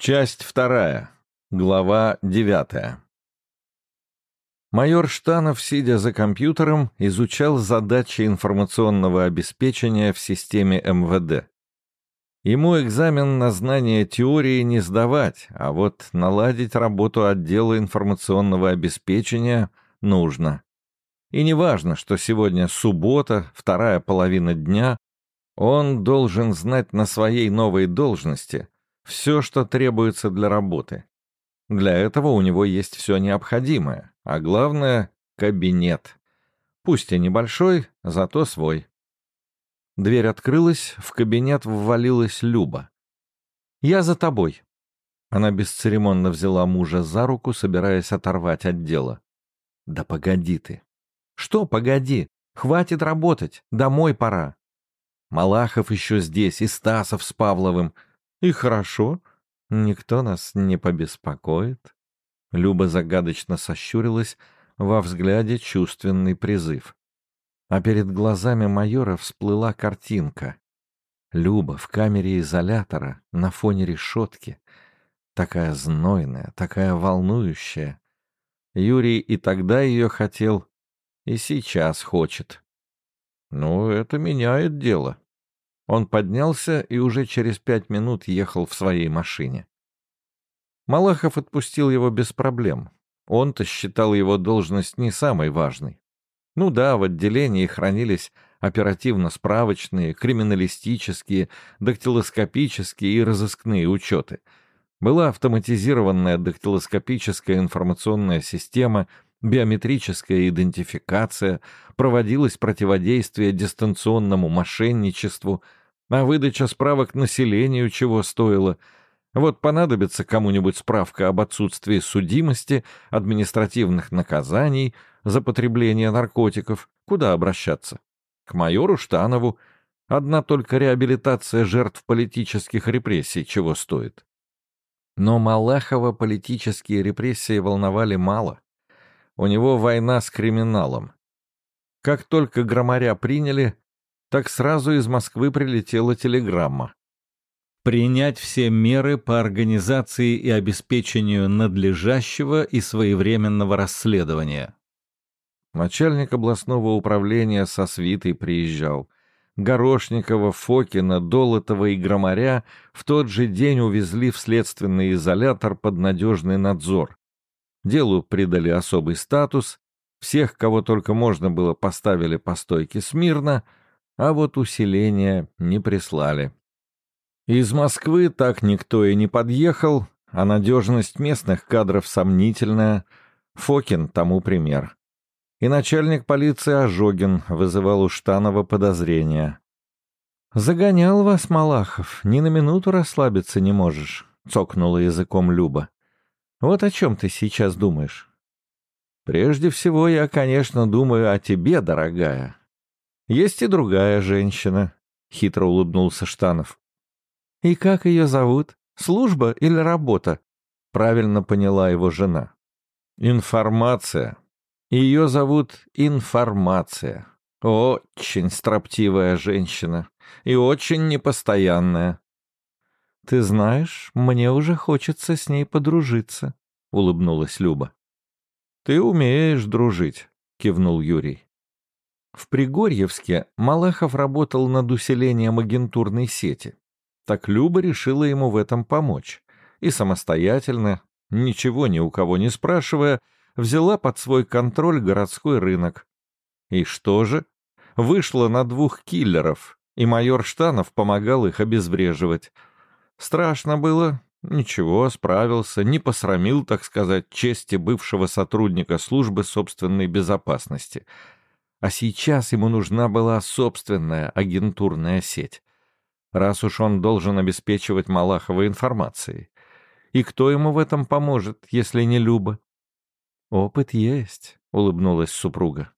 Часть вторая. Глава девятая. Майор Штанов, сидя за компьютером, изучал задачи информационного обеспечения в системе МВД. Ему экзамен на знание теории не сдавать, а вот наладить работу отдела информационного обеспечения нужно. И не важно, что сегодня суббота, вторая половина дня, он должен знать на своей новой должности — все, что требуется для работы. Для этого у него есть все необходимое, а главное — кабинет. Пусть и небольшой, зато свой. Дверь открылась, в кабинет ввалилась Люба. «Я за тобой». Она бесцеремонно взяла мужа за руку, собираясь оторвать от дела. «Да погоди ты». «Что погоди? Хватит работать, домой пора». Малахов еще здесь, и Стасов с Павловым — и хорошо, никто нас не побеспокоит. Люба загадочно сощурилась, во взгляде чувственный призыв. А перед глазами майора всплыла картинка. Люба в камере изолятора на фоне решетки. Такая знойная, такая волнующая. Юрий и тогда ее хотел, и сейчас хочет. Ну, это меняет дело. Он поднялся и уже через пять минут ехал в своей машине. Малахов отпустил его без проблем. Он-то считал его должность не самой важной. Ну да, в отделении хранились оперативно-справочные, криминалистические, дактилоскопические и разыскные учеты. Была автоматизированная дактилоскопическая информационная система, биометрическая идентификация, проводилось противодействие дистанционному мошенничеству — а выдача справок населению чего стоила. Вот понадобится кому-нибудь справка об отсутствии судимости, административных наказаний за потребление наркотиков. Куда обращаться? К майору Штанову. Одна только реабилитация жертв политических репрессий чего стоит. Но Малахова политические репрессии волновали мало. У него война с криминалом. Как только громаря приняли, так сразу из Москвы прилетела телеграмма. Принять все меры по организации и обеспечению надлежащего и своевременного расследования. Начальник областного управления со свитой приезжал. Горошникова, Фокина, Долотова и Громаря в тот же день увезли в следственный изолятор под надежный надзор. Делу придали особый статус, всех, кого только можно было, поставили по стойке смирно — а вот усиления не прислали. Из Москвы так никто и не подъехал, а надежность местных кадров сомнительная. Фокин тому пример. И начальник полиции Ожогин вызывал у Штанова подозрения. «Загонял вас, Малахов, ни на минуту расслабиться не можешь», — цокнула языком Люба. «Вот о чем ты сейчас думаешь?» «Прежде всего я, конечно, думаю о тебе, дорогая», есть и другая женщина, — хитро улыбнулся Штанов. И как ее зовут? Служба или работа? Правильно поняла его жена. Информация. Ее зовут Информация. Очень строптивая женщина и очень непостоянная. Ты знаешь, мне уже хочется с ней подружиться, улыбнулась Люба. Ты умеешь дружить, кивнул Юрий. В Пригорьевске Малахов работал над усилением агентурной сети. Так Люба решила ему в этом помочь. И самостоятельно, ничего ни у кого не спрашивая, взяла под свой контроль городской рынок. И что же? Вышла на двух киллеров, и майор Штанов помогал их обезвреживать. Страшно было, Ничего, справился, не посрамил, так сказать, чести бывшего сотрудника службы собственной безопасности — а сейчас ему нужна была собственная агентурная сеть. Раз уж он должен обеспечивать Малахова информацией. И кто ему в этом поможет, если не Люба? «Опыт есть», — улыбнулась супруга.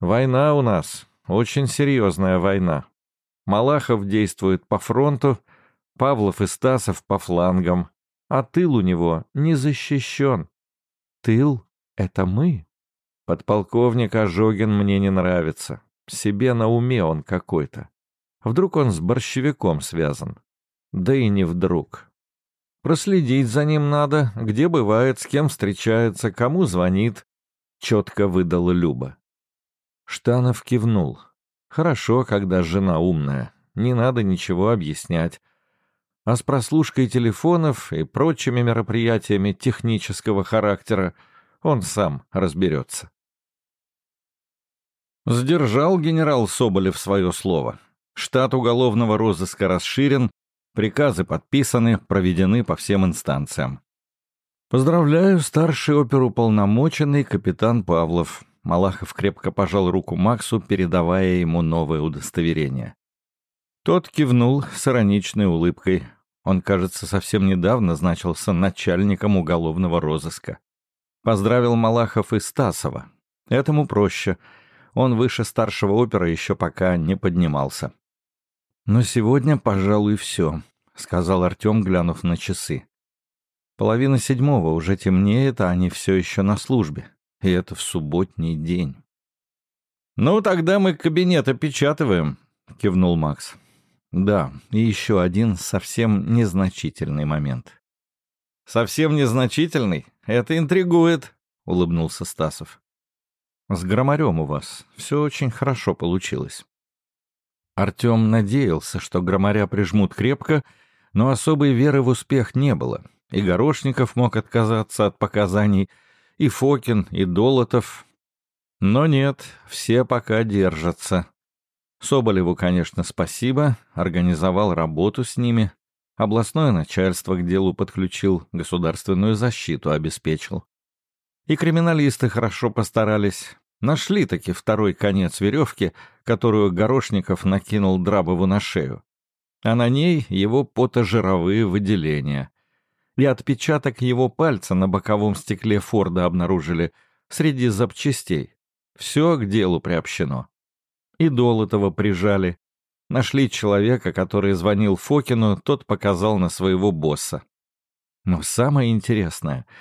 «Война у нас, очень серьезная война. Малахов действует по фронту, Павлов и Стасов по флангам, а тыл у него не защищен. Тыл — это мы». Подполковник Ожогин мне не нравится. Себе на уме он какой-то. Вдруг он с борщевиком связан. Да и не вдруг. Проследить за ним надо, где бывает, с кем встречается, кому звонит, — четко выдала Люба. Штанов кивнул. Хорошо, когда жена умная, не надо ничего объяснять. А с прослушкой телефонов и прочими мероприятиями технического характера он сам разберется. Сдержал генерал Соболев свое слово. Штат уголовного розыска расширен, приказы подписаны, проведены по всем инстанциям. Поздравляю, старший оперуполномоченный капитан Павлов. Малахов крепко пожал руку Максу, передавая ему новое удостоверение. Тот кивнул с ироничной улыбкой. Он, кажется, совсем недавно значился начальником уголовного розыска. Поздравил Малахов и Стасова. Этому проще — он выше старшего опера еще пока не поднимался. «Но сегодня, пожалуй, все», — сказал Артем, глянув на часы. «Половина седьмого, уже темнеет, а они все еще на службе. И это в субботний день». «Ну, тогда мы кабинет опечатываем», — кивнул Макс. «Да, и еще один совсем незначительный момент». «Совсем незначительный? Это интригует», — улыбнулся Стасов. С громарем у вас все очень хорошо получилось. Артем надеялся, что громаря прижмут крепко, но особой веры в успех не было. И Горошников мог отказаться от показаний, и Фокин, и Долотов. Но нет, все пока держатся. Соболеву, конечно, спасибо, организовал работу с ними. Областное начальство к делу подключил, государственную защиту обеспечил. И криминалисты хорошо постарались. Нашли таки второй конец веревки, которую Горошников накинул Драбову на шею. А на ней его потожировые выделения. И отпечаток его пальца на боковом стекле Форда обнаружили среди запчастей. Все к делу приобщено. И Долотова прижали. Нашли человека, который звонил Фокину, тот показал на своего босса. Но самое интересное —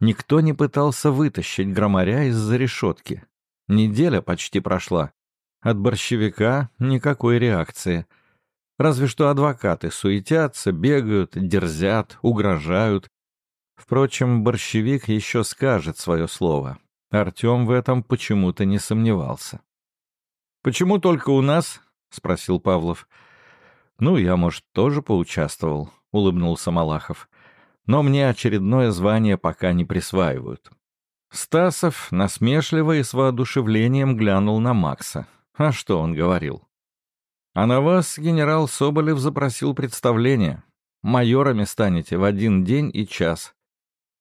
Никто не пытался вытащить громаря из-за решетки. Неделя почти прошла. От борщевика никакой реакции. Разве что адвокаты суетятся, бегают, дерзят, угрожают. Впрочем, борщевик еще скажет свое слово. Артем в этом почему-то не сомневался. «Почему только у нас?» — спросил Павлов. «Ну, я, может, тоже поучаствовал», — улыбнулся Малахов но мне очередное звание пока не присваивают. Стасов насмешливо и с воодушевлением глянул на Макса. А что он говорил? «А на вас генерал Соболев запросил представление. Майорами станете в один день и час».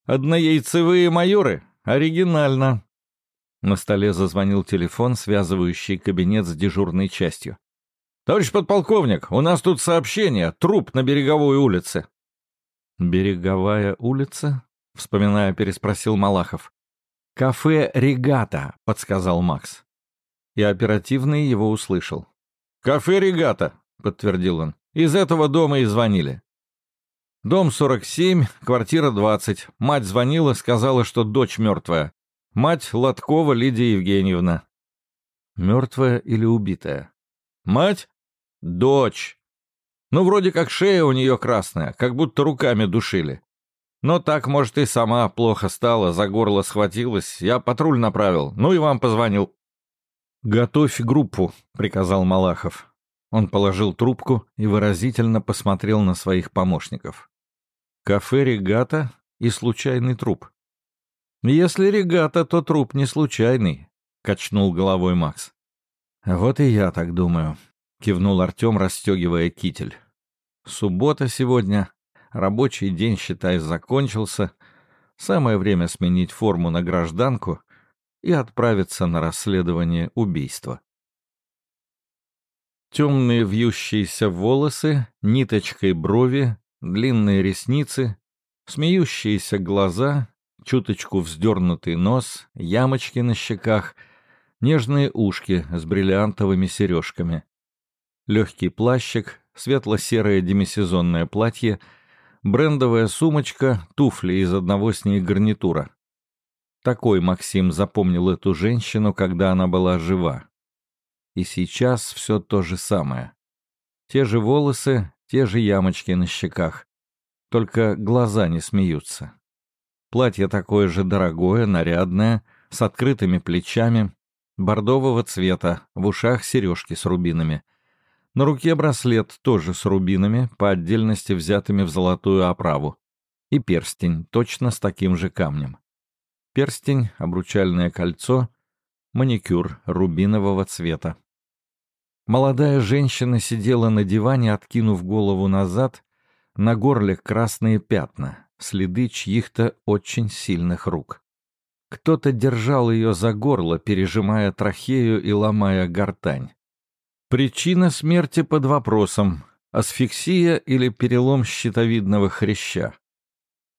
«Однояйцевые майоры? Оригинально!» На столе зазвонил телефон, связывающий кабинет с дежурной частью. «Товарищ подполковник, у нас тут сообщение. Труп на береговой улице». «Береговая улица?» — вспоминая, переспросил Малахов. «Кафе «Регата», — подсказал Макс. И оперативный его услышал. «Кафе «Регата», — подтвердил он. «Из этого дома и звонили». «Дом 47, квартира 20. Мать звонила, сказала, что дочь мертвая. Мать Лоткова Лидия Евгеньевна». «Мертвая или убитая?» «Мать? Дочь. Ну, вроде как шея у нее красная, как будто руками душили. Но так, может, и сама плохо стала, за горло схватилась. Я патруль направил, ну и вам позвонил. «Готовь группу», — приказал Малахов. Он положил трубку и выразительно посмотрел на своих помощников. «Кафе «Регата» и случайный труп». «Если регата, то труп не случайный», — качнул головой Макс. «Вот и я так думаю», — кивнул Артем, расстегивая китель. «Суббота сегодня. Рабочий день, считай, закончился. Самое время сменить форму на гражданку и отправиться на расследование убийства». Темные вьющиеся волосы, ниточкой брови, длинные ресницы, смеющиеся глаза, чуточку вздернутый нос, ямочки на щеках, нежные ушки с бриллиантовыми сережками — легкий плащик, светло-серое демисезонное платье, брендовая сумочка, туфли из одного с ней гарнитура. Такой Максим запомнил эту женщину, когда она была жива. И сейчас все то же самое. Те же волосы, те же ямочки на щеках. только глаза не смеются. Платье такое же дорогое, нарядное, с открытыми плечами, бордового цвета, в ушах сережки с рубинами. На руке браслет тоже с рубинами, по отдельности взятыми в золотую оправу. И перстень, точно с таким же камнем. Перстень, обручальное кольцо, маникюр рубинового цвета. Молодая женщина сидела на диване, откинув голову назад, на горле красные пятна, следы чьих-то очень сильных рук. Кто-то держал ее за горло, пережимая трахею и ломая гортань. Причина смерти под вопросом — асфиксия или перелом щитовидного хряща.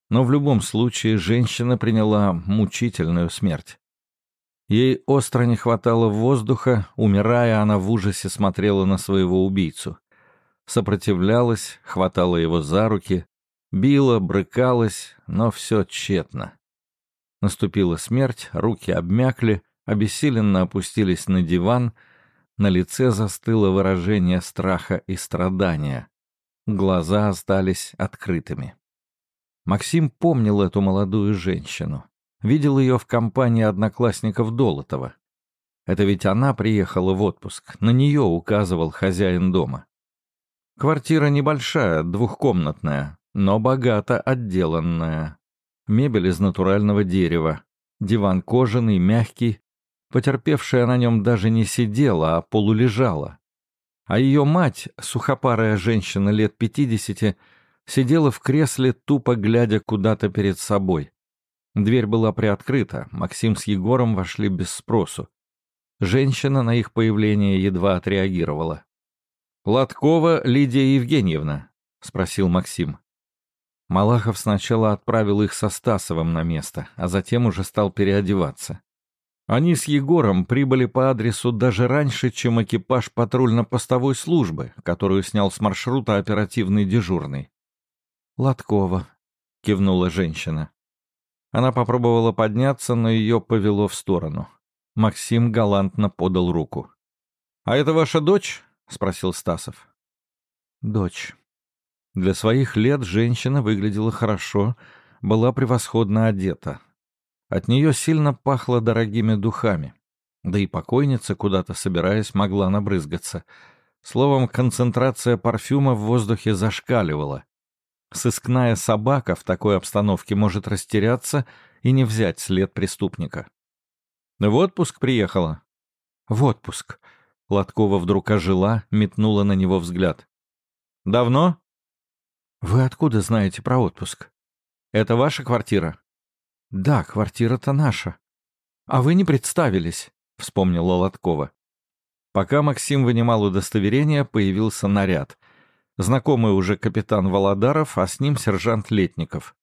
Но в любом случае женщина приняла мучительную смерть. Ей остро не хватало воздуха, умирая, она в ужасе смотрела на своего убийцу. Сопротивлялась, хватала его за руки, била, брыкалась, но все тщетно. Наступила смерть, руки обмякли, обессиленно опустились на диван, на лице застыло выражение страха и страдания. Глаза остались открытыми. Максим помнил эту молодую женщину. Видел ее в компании одноклассников Долотова. Это ведь она приехала в отпуск, на нее указывал хозяин дома. Квартира небольшая, двухкомнатная, но богато отделанная. Мебель из натурального дерева, диван кожаный, мягкий. Потерпевшая на нем даже не сидела, а полулежала. А ее мать, сухопарая женщина лет пятидесяти, сидела в кресле, тупо глядя куда-то перед собой. Дверь была приоткрыта, Максим с Егором вошли без спросу. Женщина на их появление едва отреагировала. «Лоткова Лидия Евгеньевна?» — спросил Максим. Малахов сначала отправил их со Стасовым на место, а затем уже стал переодеваться. Они с Егором прибыли по адресу даже раньше, чем экипаж патрульно-постовой службы, которую снял с маршрута оперативный дежурный. «Лоткова», — кивнула женщина. Она попробовала подняться, но ее повело в сторону. Максим галантно подал руку. «А это ваша дочь?» — спросил Стасов. «Дочь». Для своих лет женщина выглядела хорошо, была превосходно одета. От нее сильно пахло дорогими духами. Да и покойница, куда-то собираясь, могла набрызгаться. Словом, концентрация парфюма в воздухе зашкаливала. Сыскная собака в такой обстановке может растеряться и не взять след преступника. В отпуск приехала? В отпуск. Лоткова вдруг ожила, метнула на него взгляд. Давно? Вы откуда знаете про отпуск? Это ваша квартира? Да, квартира-то наша. А вы не представились, вспомнила Лоткова. Пока Максим вынимал удостоверение, появился наряд — Знакомый уже капитан Володаров, а с ним сержант Летников.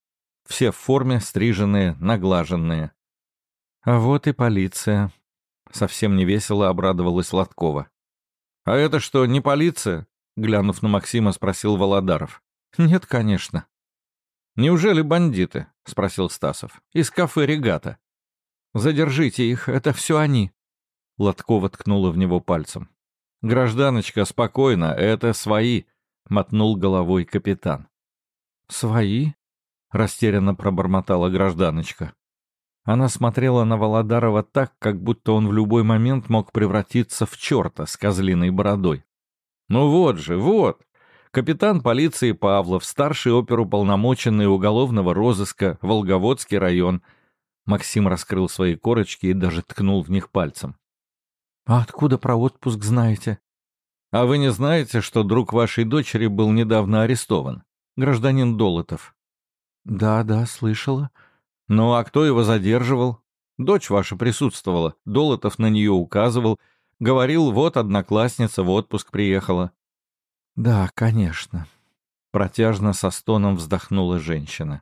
Все в форме, стриженные, наглаженные. А вот и полиция. Совсем невесело обрадовалась Лоткова. «А это что, не полиция?» Глянув на Максима, спросил Володаров. «Нет, конечно». «Неужели бандиты?» — спросил Стасов. «Из кафе «Регата». «Задержите их, это все они». Лоткова ткнула в него пальцем. «Гражданочка, спокойно, это свои. — мотнул головой капитан. «Свои?» — растерянно пробормотала гражданочка. Она смотрела на Володарова так, как будто он в любой момент мог превратиться в черта с козлиной бородой. «Ну вот же, вот!» Капитан полиции Павлов, старший оперуполномоченный уголовного розыска, Волговодский район. Максим раскрыл свои корочки и даже ткнул в них пальцем. «А откуда про отпуск знаете?» А вы не знаете, что друг вашей дочери был недавно арестован? Гражданин Долотов. Да, да, слышала. Ну а кто его задерживал? Дочь ваша присутствовала. Долотов на нее указывал. Говорил, вот одноклассница в отпуск приехала. Да, конечно. Протяжно со стоном вздохнула женщина.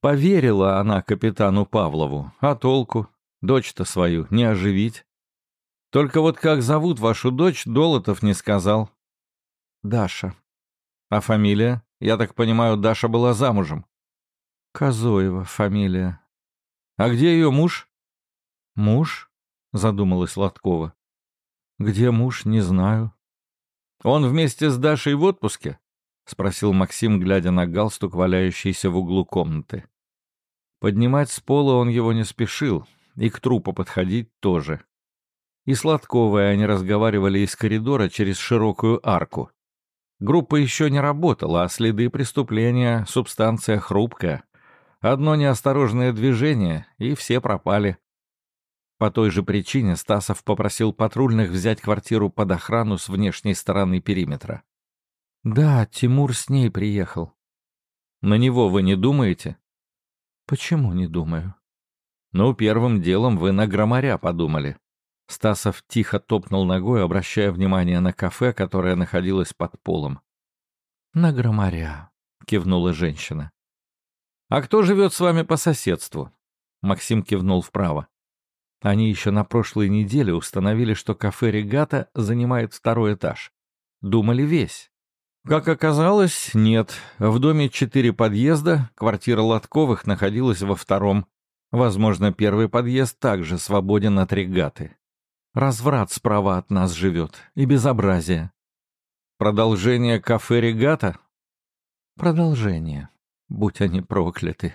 Поверила она капитану Павлову. А толку? Дочь-то свою не оживить. Только вот как зовут вашу дочь, Долотов не сказал. Даша. А фамилия? Я так понимаю, Даша была замужем. Козоева фамилия. А где ее муж? Муж? Задумалась Лоткова. Где муж, не знаю. Он вместе с Дашей в отпуске? — спросил Максим, глядя на галстук, валяющийся в углу комнаты. Поднимать с пола он его не спешил, и к трупу подходить тоже. И Сладковой они разговаривали из коридора через широкую арку. Группа еще не работала, а следы преступления — субстанция хрупкая. Одно неосторожное движение, и все пропали. По той же причине Стасов попросил патрульных взять квартиру под охрану с внешней стороны периметра. «Да, Тимур с ней приехал». «На него вы не думаете?» «Почему не думаю?» «Ну, первым делом вы на громаря подумали». Стасов тихо топнул ногой, обращая внимание на кафе, которое находилось под полом. «На громаря», — кивнула женщина. «А кто живет с вами по соседству?» Максим кивнул вправо. Они еще на прошлой неделе установили, что кафе «Регата» занимает второй этаж. Думали весь. Как оказалось, нет. В доме четыре подъезда, квартира Лотковых находилась во втором. Возможно, первый подъезд также свободен от регаты. Разврат справа от нас живет. И безобразие. Продолжение кафе «Регата»? Продолжение. Будь они прокляты.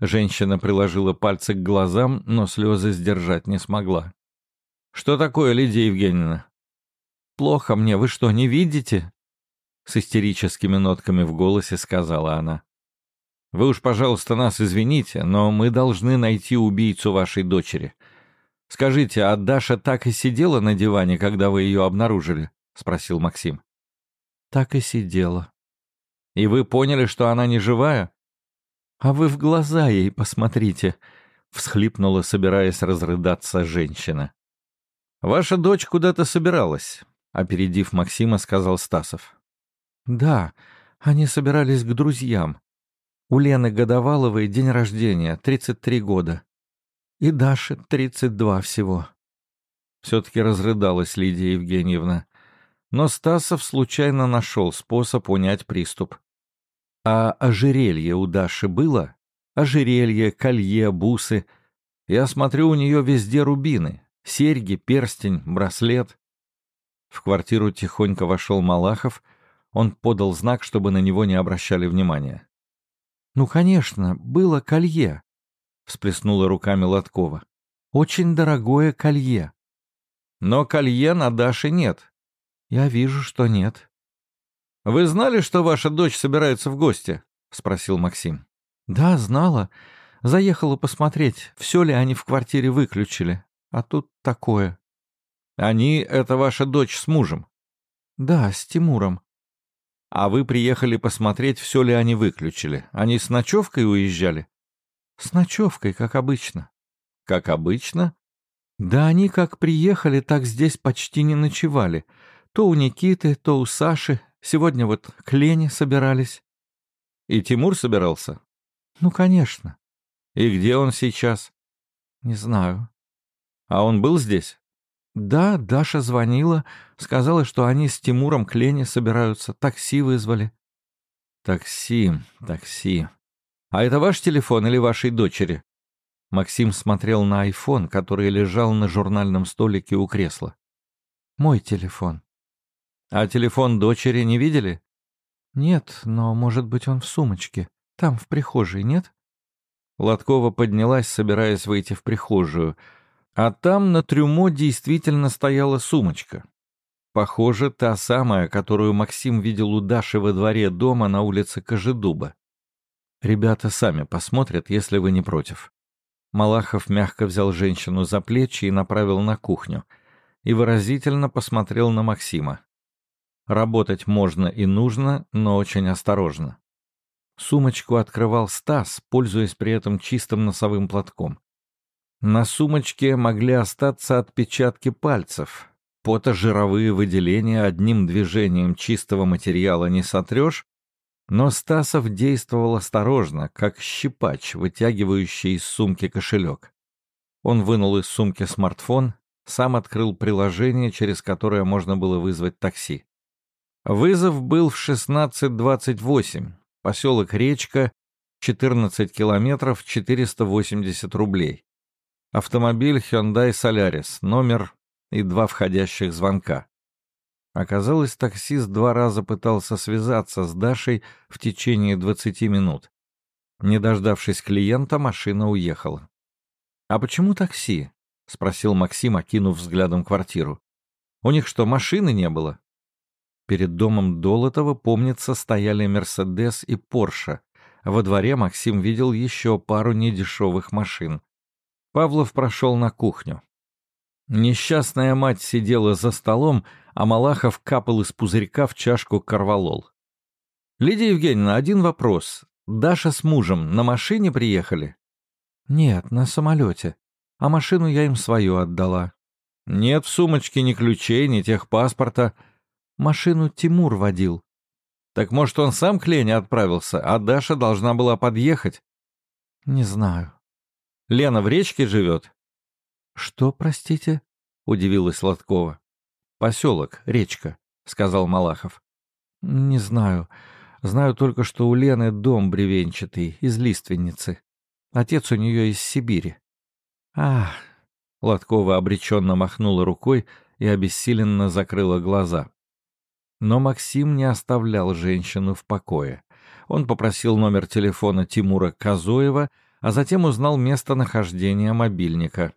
Женщина приложила пальцы к глазам, но слезы сдержать не смогла. «Что такое, Лидия Евгеньевна?» «Плохо мне, вы что, не видите?» с истерическими нотками в голосе сказала она. «Вы уж, пожалуйста, нас извините, но мы должны найти убийцу вашей дочери. Скажите, а Даша так и сидела на диване, когда вы ее обнаружили?» — спросил Максим. «Так и сидела». «И вы поняли, что она не живая?» «А вы в глаза ей посмотрите», — всхлипнула, собираясь разрыдаться женщина. «Ваша дочь куда-то собиралась», — опередив Максима, сказал Стасов. «Да, они собирались к друзьям. У Лены Годоваловой день рождения, 33 года. И Даше 32 всего». Все-таки разрыдалась Лидия Евгеньевна. Но Стасов случайно нашел способ унять приступ. «А ожерелье у Даши было? Ожерелье, колье, бусы. Я смотрю, у нее везде рубины. Серьги, перстень, браслет». В квартиру тихонько вошел Малахов — он подал знак, чтобы на него не обращали внимания. «Ну, конечно, было колье», — всплеснула руками Лоткова. «Очень дорогое колье». «Но колье на Даше нет». «Я вижу, что нет». «Вы знали, что ваша дочь собирается в гости?» — спросил Максим. «Да, знала. Заехала посмотреть, все ли они в квартире выключили. А тут такое». «Они — это ваша дочь с мужем?» «Да, с Тимуром. А вы приехали посмотреть, все ли они выключили. Они с ночевкой уезжали? С ночевкой, как обычно. Как обычно? Да они как приехали, так здесь почти не ночевали. То у Никиты, то у Саши. Сегодня вот к Лене собирались. И Тимур собирался? Ну, конечно. И где он сейчас? Не знаю. А он был здесь? Да, Даша звонила, сказала, что они с Тимуром к Лене собираются, такси вызвали. Такси, такси. А это ваш телефон или вашей дочери? Максим смотрел на айфон, который лежал на журнальном столике у кресла. Мой телефон. А телефон дочери не видели? Нет, но, может быть, он в сумочке. Там, в прихожей, нет? Лоткова поднялась, собираясь выйти в прихожую — а там на трюмо действительно стояла сумочка. Похоже, та самая, которую Максим видел у Даши во дворе дома на улице Кожедуба. Ребята сами посмотрят, если вы не против. Малахов мягко взял женщину за плечи и направил на кухню. И выразительно посмотрел на Максима. Работать можно и нужно, но очень осторожно. Сумочку открывал Стас, пользуясь при этом чистым носовым платком. На сумочке могли остаться отпечатки пальцев. Потожировые выделения одним движением чистого материала не сотрешь, но Стасов действовал осторожно, как щипач, вытягивающий из сумки кошелек. Он вынул из сумки смартфон, сам открыл приложение, через которое можно было вызвать такси. Вызов был в 16.28, поселок Речка, 14 километров, 480 рублей. Автомобиль Hyundai Solaris, номер и два входящих звонка. Оказалось, таксист два раза пытался связаться с Дашей в течение 20 минут. Не дождавшись клиента, машина уехала. «А почему такси?» — спросил Максим, окинув взглядом квартиру. «У них что, машины не было?» Перед домом Долотова, помнится, стояли «Мерседес» и «Порше». Во дворе Максим видел еще пару недешевых машин. Павлов прошел на кухню. Несчастная мать сидела за столом, а Малахов капал из пузырька в чашку корвалол. «Лидия Евгеньевна, один вопрос. Даша с мужем на машине приехали?» «Нет, на самолете. А машину я им свою отдала». «Нет в сумочке ни ключей, ни техпаспорта. Машину Тимур водил». «Так, может, он сам к Лене отправился, а Даша должна была подъехать?» «Не знаю». «Лена в речке живет?» «Что, простите?» — удивилась Сладкова. «Поселок, речка», — сказал Малахов. «Не знаю. Знаю только, что у Лены дом бревенчатый, из лиственницы. Отец у нее из Сибири». «Ах!» — Лоткова обреченно махнула рукой и обессиленно закрыла глаза. Но Максим не оставлял женщину в покое. Он попросил номер телефона Тимура Казоева, а затем узнал местонахождение мобильника.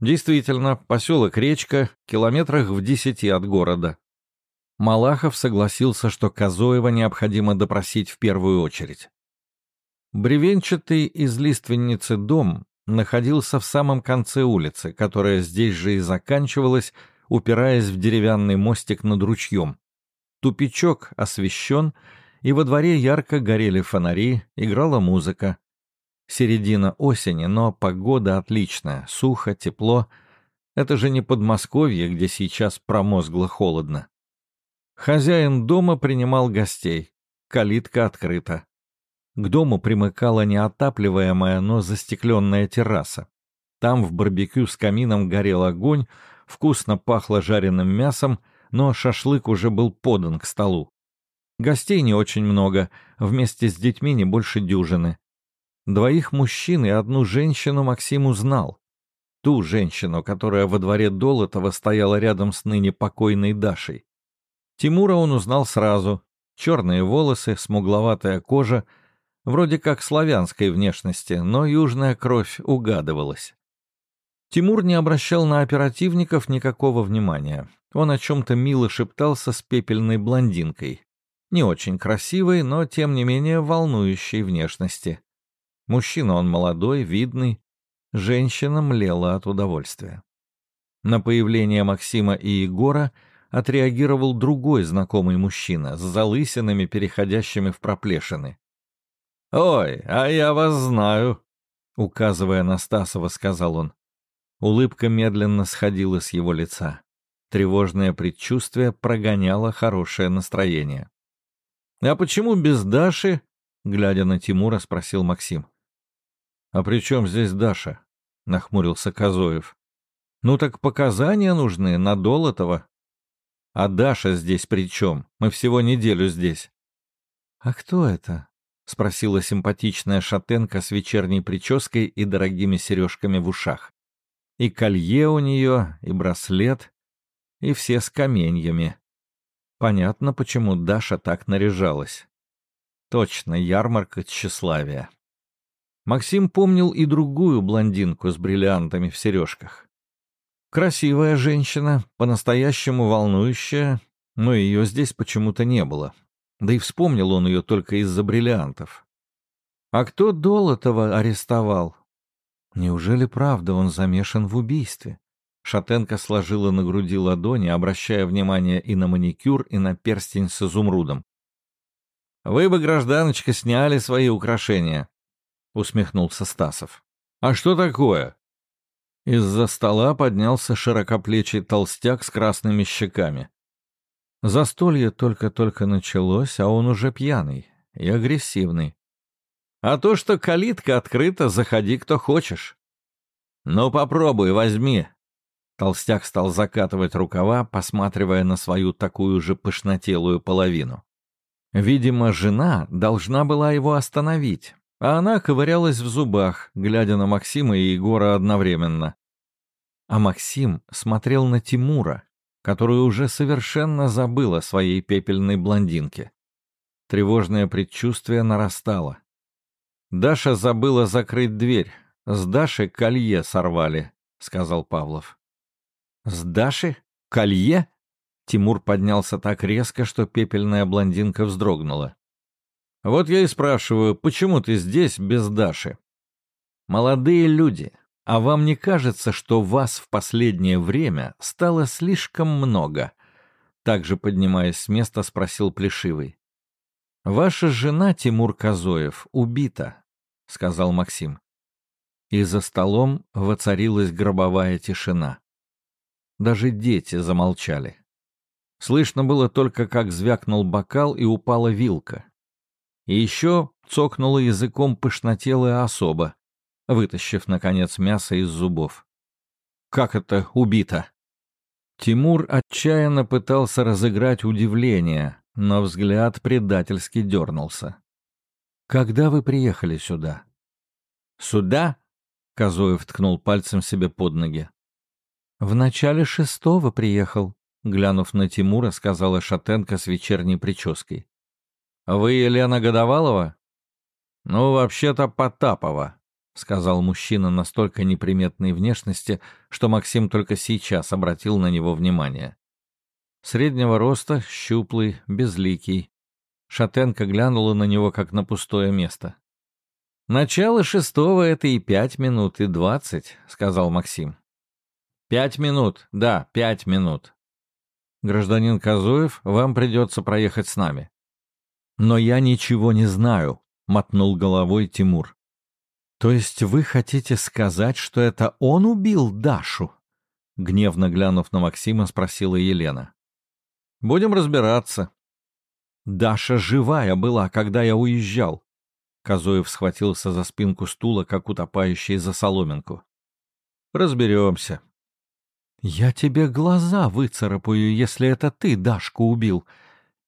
Действительно, поселок Речка, километрах в десяти от города. Малахов согласился, что Козоева необходимо допросить в первую очередь. Бревенчатый из лиственницы дом находился в самом конце улицы, которая здесь же и заканчивалась, упираясь в деревянный мостик над ручьем. Тупичок освещен, и во дворе ярко горели фонари, играла музыка. Середина осени, но погода отличная, сухо, тепло. Это же не Подмосковье, где сейчас промозгло холодно. Хозяин дома принимал гостей. Калитка открыта. К дому примыкала неотапливаемая, но застекленная терраса. Там в барбекю с камином горел огонь, вкусно пахло жареным мясом, но шашлык уже был подан к столу. Гостей не очень много, вместе с детьми не больше дюжины. Двоих мужчин и одну женщину Максим узнал. Ту женщину, которая во дворе Долотова стояла рядом с ныне покойной Дашей. Тимура он узнал сразу. Черные волосы, смугловатая кожа, вроде как славянской внешности, но южная кровь угадывалась. Тимур не обращал на оперативников никакого внимания. Он о чем-то мило шептался с пепельной блондинкой. Не очень красивой, но тем не менее волнующей внешности. Мужчина он молодой, видный. Женщина млела от удовольствия. На появление Максима и Егора отреагировал другой знакомый мужчина с залысинами, переходящими в проплешины. «Ой, а я вас знаю!» — указывая на Стасова, сказал он. Улыбка медленно сходила с его лица. Тревожное предчувствие прогоняло хорошее настроение. «А почему без Даши?» — глядя на Тимура, спросил Максим. «А при чем здесь Даша?» — нахмурился Козоев. «Ну так показания нужны на Долотова». «А Даша здесь при чем? Мы всего неделю здесь». «А кто это?» — спросила симпатичная шатенка с вечерней прической и дорогими сережками в ушах. И колье у нее, и браслет, и все с каменьями. Понятно, почему Даша так наряжалась. Точно, ярмарка тщеславия. Максим помнил и другую блондинку с бриллиантами в сережках. Красивая женщина, по-настоящему волнующая, но ее здесь почему-то не было. Да и вспомнил он ее только из-за бриллиантов. А кто Долотова арестовал? Неужели правда он замешан в убийстве? Шатенка сложила на груди ладони, обращая внимание и на маникюр, и на перстень с изумрудом. «Вы бы, гражданочка, сняли свои украшения», — усмехнулся Стасов. «А что такое?» Из-за стола поднялся широкоплечий толстяк с красными щеками. Застолье только-только началось, а он уже пьяный и агрессивный. «А то, что калитка открыта, заходи кто хочешь». «Ну, попробуй, возьми». Толстяк стал закатывать рукава, посматривая на свою такую же пышнотелую половину. Видимо, жена должна была его остановить, а она ковырялась в зубах, глядя на Максима и Егора одновременно. А Максим смотрел на Тимура, которая уже совершенно забыла о своей пепельной блондинке. Тревожное предчувствие нарастало. Даша забыла закрыть дверь. С Даши колье сорвали, сказал Павлов. С Даши? Колье? Тимур поднялся так резко, что пепельная блондинка вздрогнула. Вот я и спрашиваю, почему ты здесь без Даши? Молодые люди, а вам не кажется, что вас в последнее время стало слишком много? Также поднимаясь с места, спросил Плешивый. Ваша жена, Тимур Казоев, убита, сказал Максим. И за столом воцарилась гробовая тишина. Даже дети замолчали. Слышно было только, как звякнул бокал и упала вилка. И еще цокнула языком пышнотелая особа, вытащив, наконец, мясо из зубов. «Как это убито?» Тимур отчаянно пытался разыграть удивление, но взгляд предательски дернулся. «Когда вы приехали сюда?» «Сюда?» — Козоев ткнул пальцем себе под ноги. «В начале шестого приехал», — глянув на Тимура, сказала Шатенко с вечерней прической. «Вы Елена Годовалова?» «Ну, вообще-то Потапова», — сказал мужчина настолько неприметной внешности, что Максим только сейчас обратил на него внимание. Среднего роста, щуплый, безликий. Шатенко глянула на него, как на пустое место. «Начало шестого — это и пять минут, и двадцать», — сказал Максим. «Пять минут, да, пять минут. Гражданин Казуев, вам придется проехать с нами. «Но я ничего не знаю», — мотнул головой Тимур. «То есть вы хотите сказать, что это он убил Дашу?» Гневно глянув на Максима, спросила Елена. «Будем разбираться». «Даша живая была, когда я уезжал». Козоев схватился за спинку стула, как утопающий за соломинку. «Разберемся». «Я тебе глаза выцарапаю, если это ты Дашку убил»,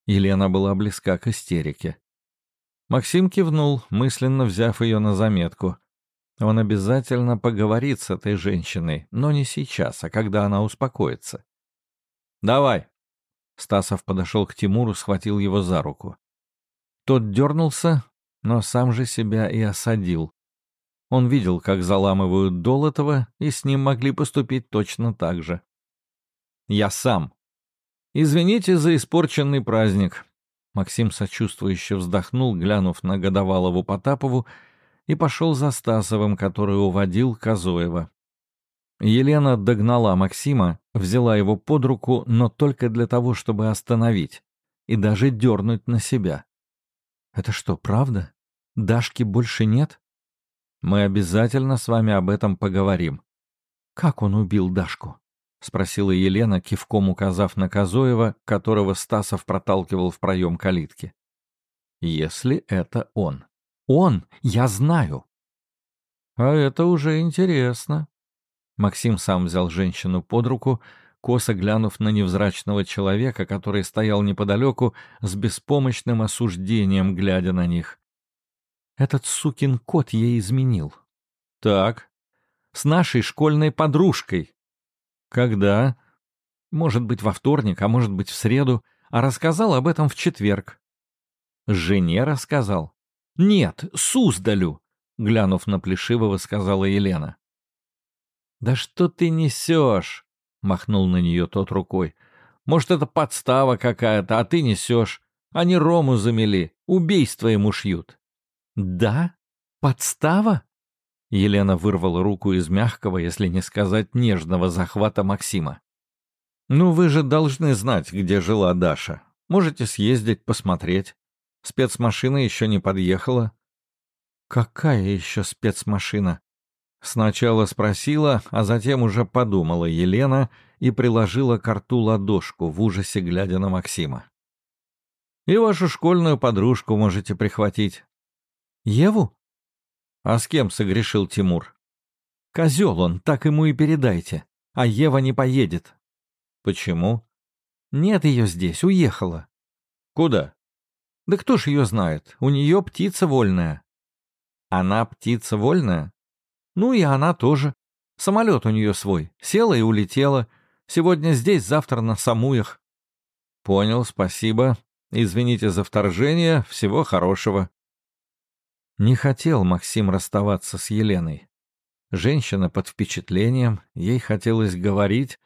Елена была близка к истерике. Максим кивнул, мысленно взяв ее на заметку. Он обязательно поговорит с этой женщиной, но не сейчас, а когда она успокоится. «Давай!» Стасов подошел к Тимуру, схватил его за руку. Тот дернулся, но сам же себя и осадил. Он видел, как заламывают Долотова, и с ним могли поступить точно так же. «Я сам», «Извините за испорченный праздник». Максим сочувствующе вздохнул, глянув на Годовалову Потапову, и пошел за Стасовым, который уводил Козоева. Елена догнала Максима, взяла его под руку, но только для того, чтобы остановить и даже дернуть на себя. «Это что, правда? Дашки больше нет?» «Мы обязательно с вами об этом поговорим». «Как он убил Дашку?» — спросила Елена, кивком указав на Козоева, которого Стасов проталкивал в проем калитки. «Если это он». «Он! Я знаю!» «А это уже интересно». Максим сам взял женщину под руку, косо глянув на невзрачного человека, который стоял неподалеку, с беспомощным осуждением глядя на них. «Этот сукин кот ей изменил». «Так, с нашей школьной подружкой», когда? Может быть, во вторник, а может быть, в среду. А рассказал об этом в четверг. Жене рассказал? Нет, Суздалю, глянув на Плешивого, сказала Елена. Да что ты несешь? Махнул на нее тот рукой. Может, это подстава какая-то, а ты несешь. Они Рому замели, убийство ему шьют. Да? Подстава? Елена вырвала руку из мягкого, если не сказать нежного захвата Максима. «Ну вы же должны знать, где жила Даша. Можете съездить, посмотреть. Спецмашина еще не подъехала». «Какая еще спецмашина?» Сначала спросила, а затем уже подумала Елена и приложила к рту ладошку, в ужасе глядя на Максима. «И вашу школьную подружку можете прихватить». «Еву?» А с кем согрешил Тимур? Козел он, так ему и передайте. А Ева не поедет. Почему? Нет ее здесь, уехала. Куда? Да кто ж ее знает? У нее птица вольная. Она птица вольная? Ну и она тоже. Самолет у нее свой. Села и улетела. Сегодня здесь, завтра на Самуях». «Понял, спасибо. Извините за вторжение. Всего хорошего». Не хотел Максим расставаться с Еленой. Женщина под впечатлением, ей хотелось говорить,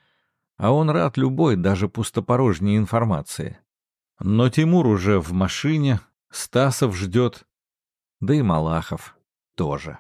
а он рад любой, даже пустопорожней информации. Но Тимур уже в машине, Стасов ждет, да и Малахов тоже.